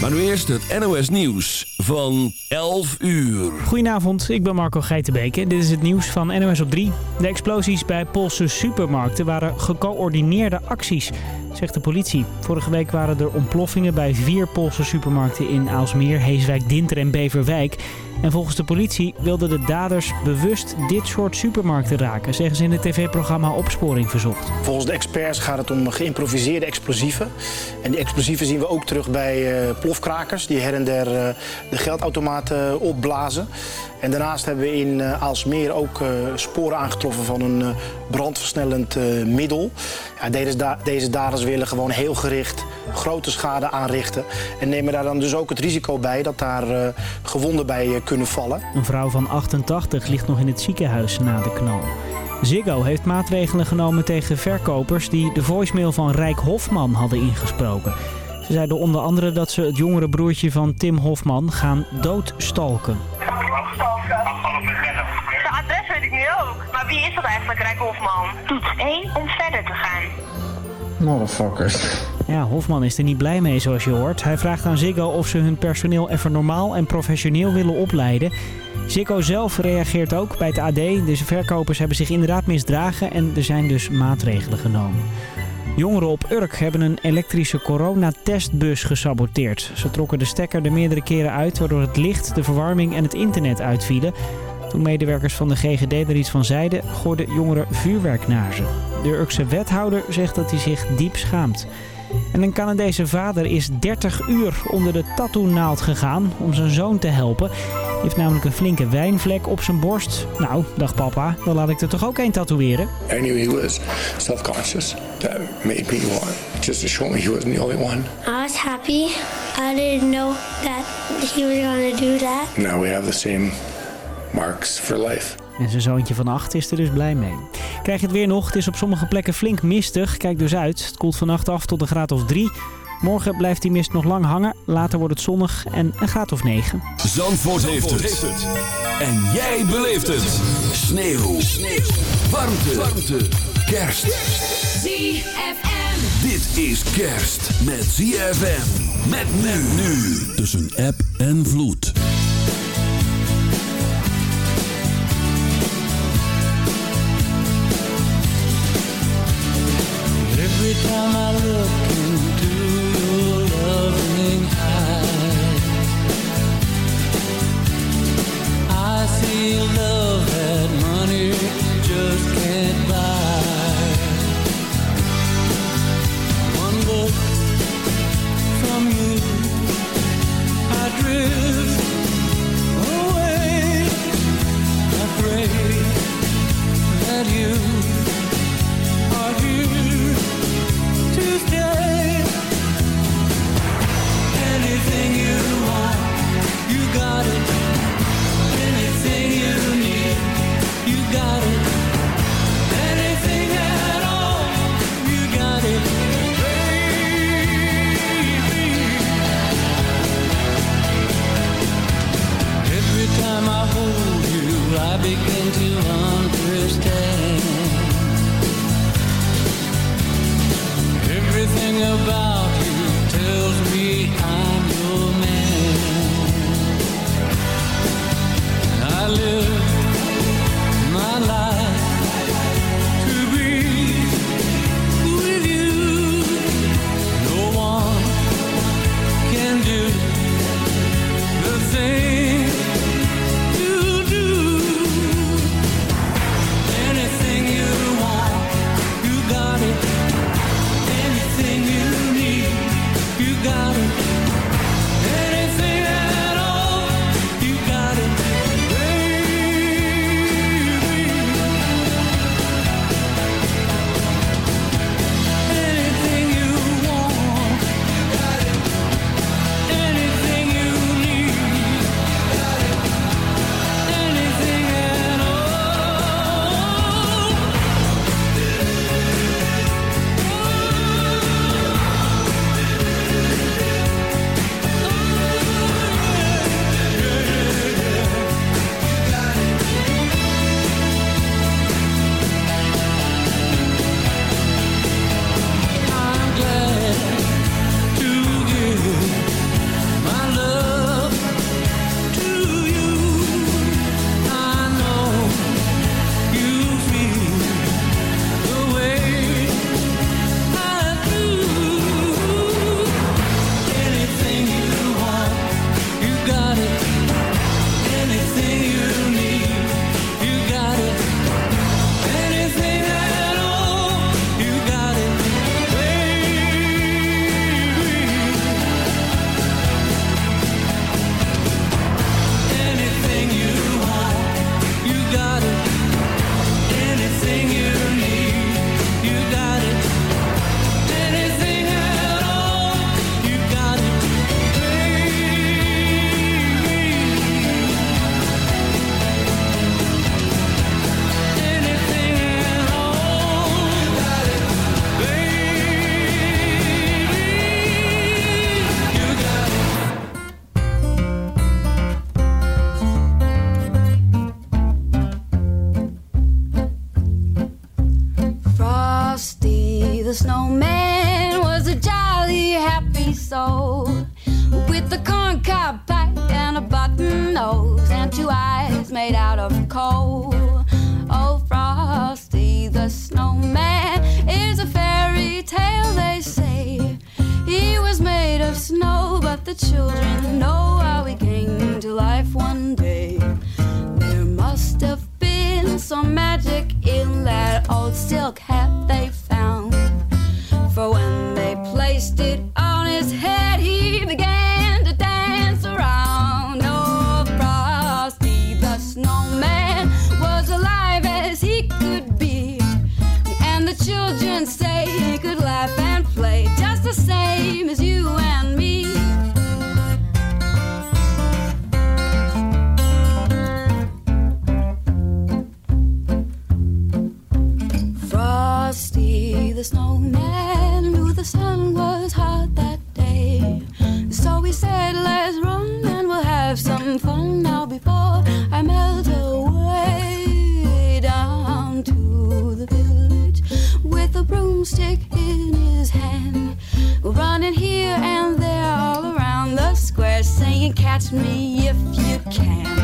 Maar nu eerst het NOS Nieuws van 11 uur. Goedenavond, ik ben Marco Geitenbeke. Dit is het nieuws van NOS op 3. De explosies bij Poolse supermarkten waren gecoördineerde acties, zegt de politie. Vorige week waren er ontploffingen bij vier Poolse supermarkten in Aalsmeer, Heeswijk, Dinter en Beverwijk. En volgens de politie wilden de daders bewust dit soort supermarkten raken, zeggen ze in het tv-programma Opsporing Verzocht. Volgens de experts gaat het om geïmproviseerde explosieven. En die explosieven zien we ook terug bij uh, plofkrakers die her en der uh, de geldautomaten opblazen. En daarnaast hebben we in uh, Aalsmeer ook sporen aangetroffen van een brandversnellend middel. Ja, deze, deze daders willen gewoon heel gericht grote schade aanrichten. En nemen daar dan dus ook het risico bij dat daar gewonden bij kunnen vallen. Een vrouw van 88 ligt nog in het ziekenhuis na de knal. Ziggo heeft maatregelen genomen tegen verkopers die de voicemail van Rijk Hofman hadden ingesproken. Ze zeiden onder andere dat ze het jongere broertje van Tim Hofman gaan doodstalken. Eigenlijk, Rijk Hofman? Toets 1 om verder te gaan. Motherfuckers. Ja, Hofman is er niet blij mee zoals je hoort. Hij vraagt aan Ziggo of ze hun personeel even normaal en professioneel willen opleiden. Ziggo zelf reageert ook bij het AD. De verkopers hebben zich inderdaad misdragen en er zijn dus maatregelen genomen. Jongeren op Urk hebben een elektrische coronatestbus gesaboteerd. Ze trokken de stekker er meerdere keren uit waardoor het licht, de verwarming en het internet uitvielen. Toen medewerkers van de GGD er iets van zeiden, gooiden jongeren vuurwerk naar ze. De Urkse wethouder zegt dat hij zich diep schaamt. En een Canadese vader is 30 uur onder de tattoo-naald gegaan om zijn zoon te helpen. Hij heeft namelijk een flinke wijnvlek op zijn borst. Nou, dacht papa, dan laat ik er toch ook een tatoeëren? I knew he was self-conscious. That made me want just to show me he wasn't the only one. I was happy. I didn't know that he was going to do that. Now we have the same marks for life. En zijn zoontje van 8 is er dus blij mee. Krijg je het weer nog? Het is op sommige plekken flink mistig. Kijk dus uit. Het koelt vannacht af tot een graad of 3. Morgen blijft die mist nog lang hangen. Later wordt het zonnig en een graad of 9. Zandvoort, heeft, het. En jij beleeft het. Sneeuw. Sneeuw. Warmte. Warmte. Kerst. ZFM. Dit is kerst met ZFM. Met men nu. Tussen app en vloed. I and catch me if you can.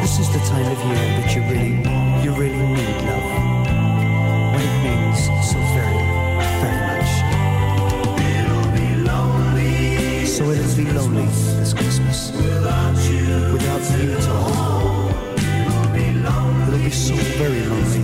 This is the time of year that you really, you really need love. When it means so very, very much. So it'll be lonely this Christmas. Without you, without you at all. It'll be so very lonely.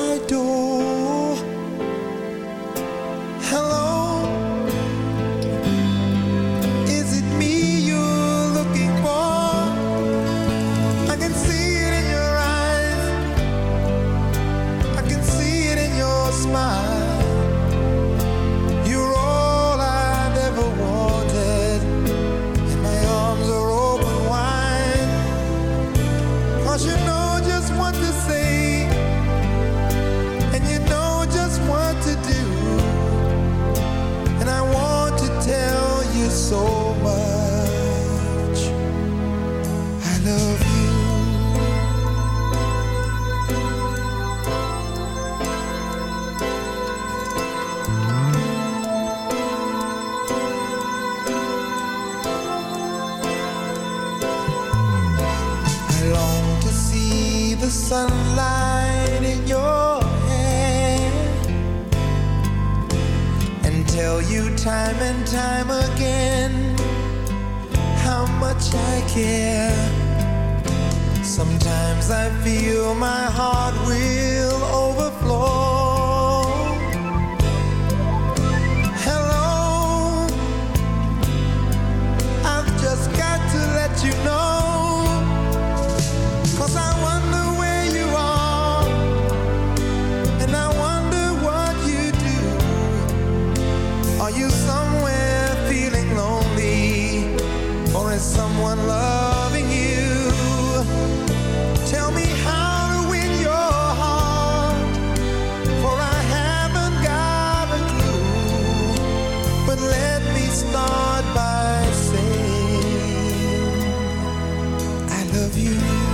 I love you.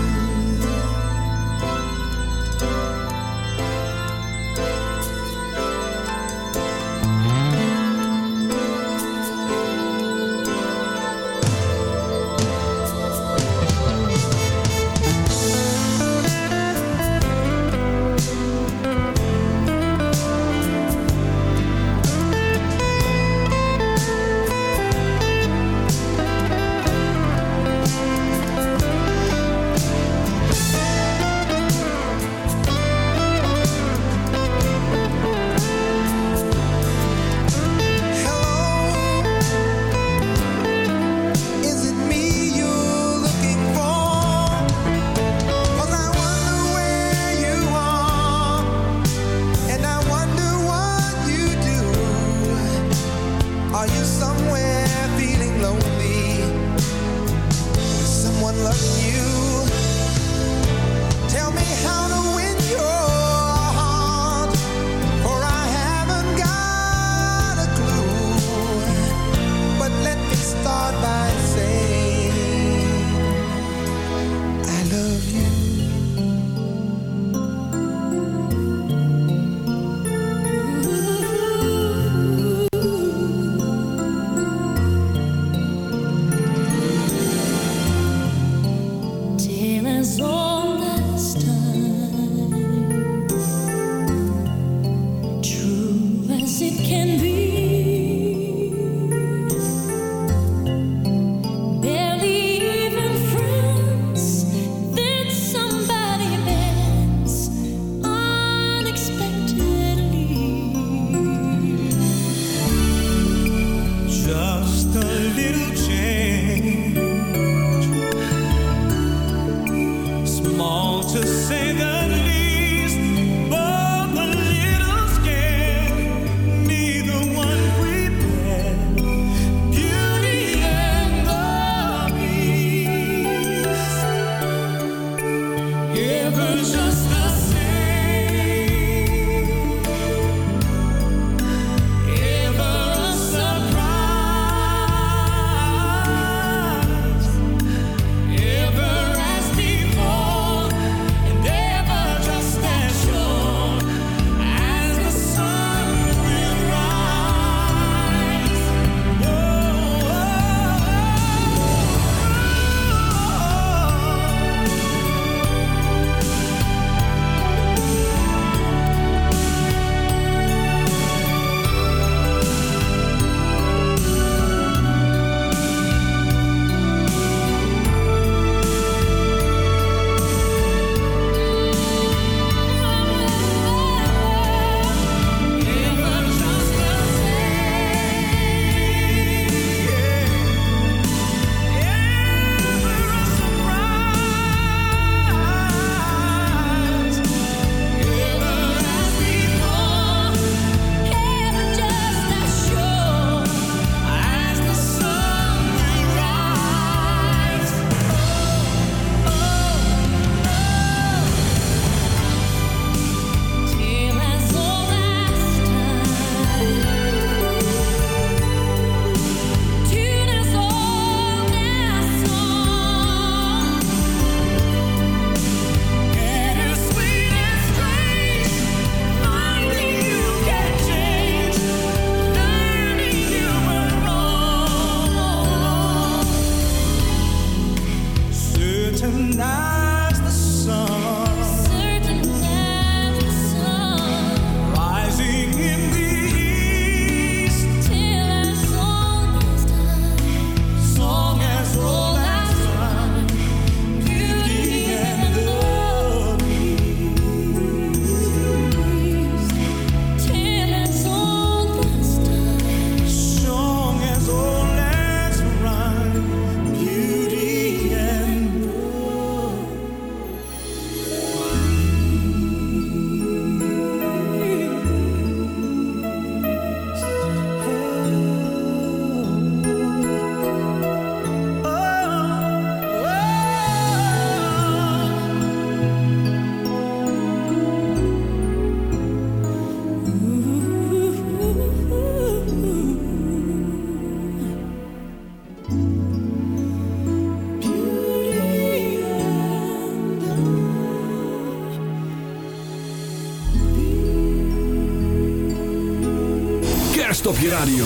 Radio.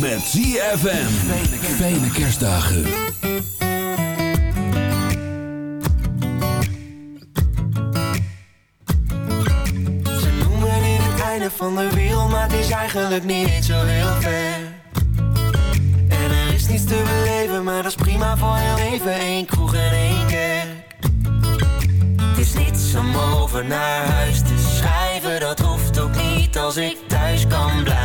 Met ZFM. Fijne kerstdagen. Ze noemen dit het einde van de wereld, maar het is eigenlijk niet zo heel ver. En er is niets te beleven, maar dat is prima voor heel even. één kroeg en één kerk. Het is niets om over naar huis te schrijven, dat hoeft ook niet als ik thuis kan blijven.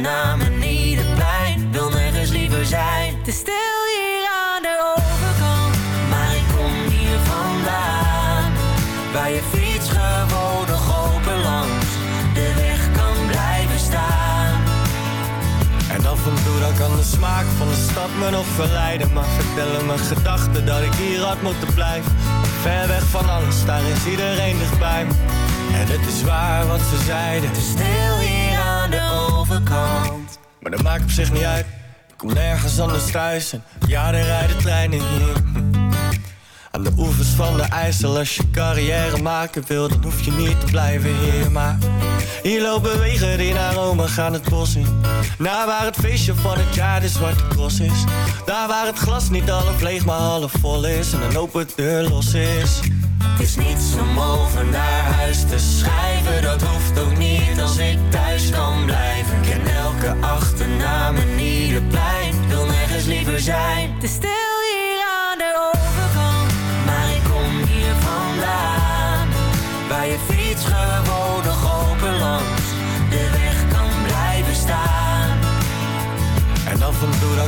Ik ken elke achternaam en ieder plein, wil nergens liever zijn. Het is stil hier aan de overkant, maar ik kom hier vandaan. Waar je fiets gewoon nog open langs de weg kan blijven staan. En af en toe dan kan de smaak van de stad me nog verleiden Maar vertellen mijn gedachten dat ik hier had moeten blijven Ver weg van alles, daar is iedereen dichtbij me En het is waar wat ze zeiden Het is stil hier de overkant Maar dat maakt op zich niet uit Ik kom nergens anders thuis en ja, er rijden treinen hier aan de oevers van de IJssel, als je carrière maken wil, dan hoef je niet te blijven hier. Maar hier lopen wegen die naar Rome gaan het bos in. Naar waar het feestje van het jaar de zwarte cross is. Daar waar het glas niet half leeg, maar half vol is. En een open deur los is. Het is niets om over naar huis te schrijven, dat hoeft ook niet als ik thuis kan blijven. Ik ken elke achternaam en ieder plein, wil nergens liever zijn. Is stil hier aan de overkant, maar ik kom hier vandaan. Waar je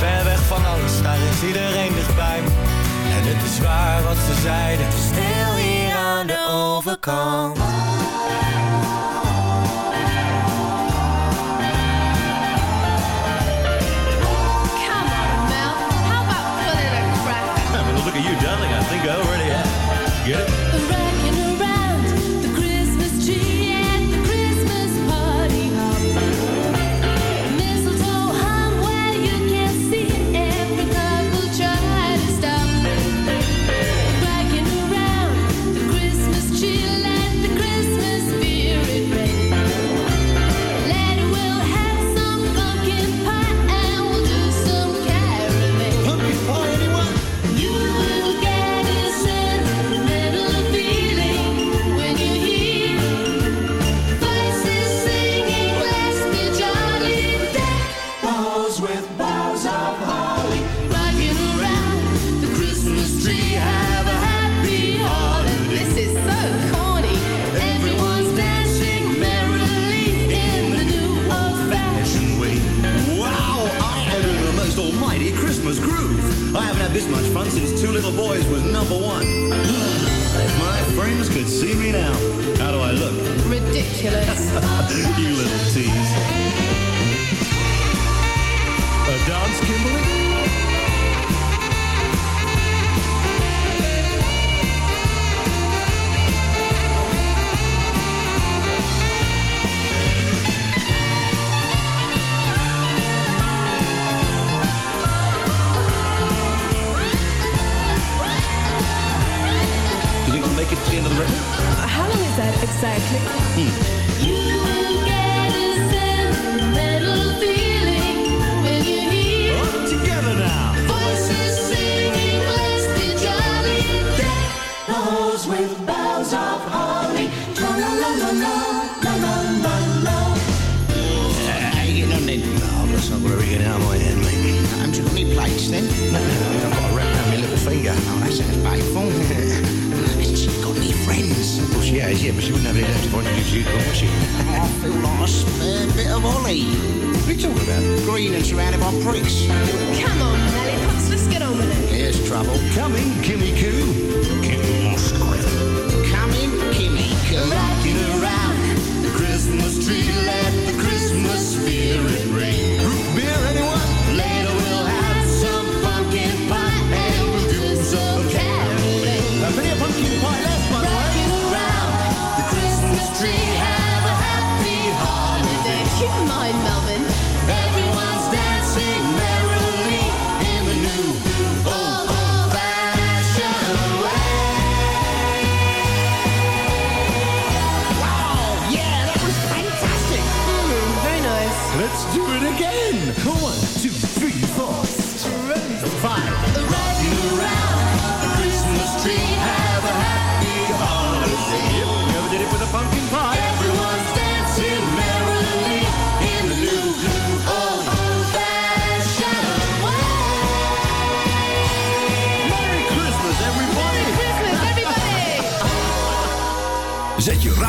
Ver weg van alles, daar is iedereen dichtbij me En het is waar wat ze zeiden Het is stil hier aan de overkant Look at you, darling. I think I already have. Get it? Ridiculous. you little tease.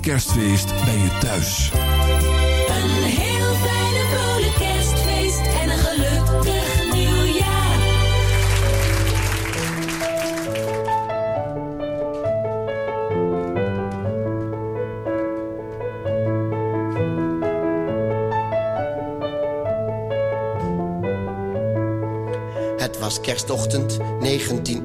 kerstfeest bij je thuis. Een heel fijne vrolijk kerstfeest en een gelukkig nieuwjaar. Het was kerstochtend 19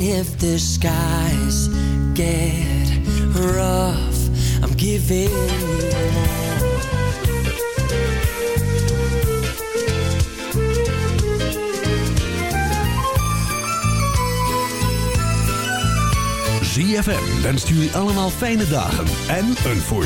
Even if the skies get rough. I'm giving you ZFM wenst jullie allemaal fijne dagen en een voorspoedig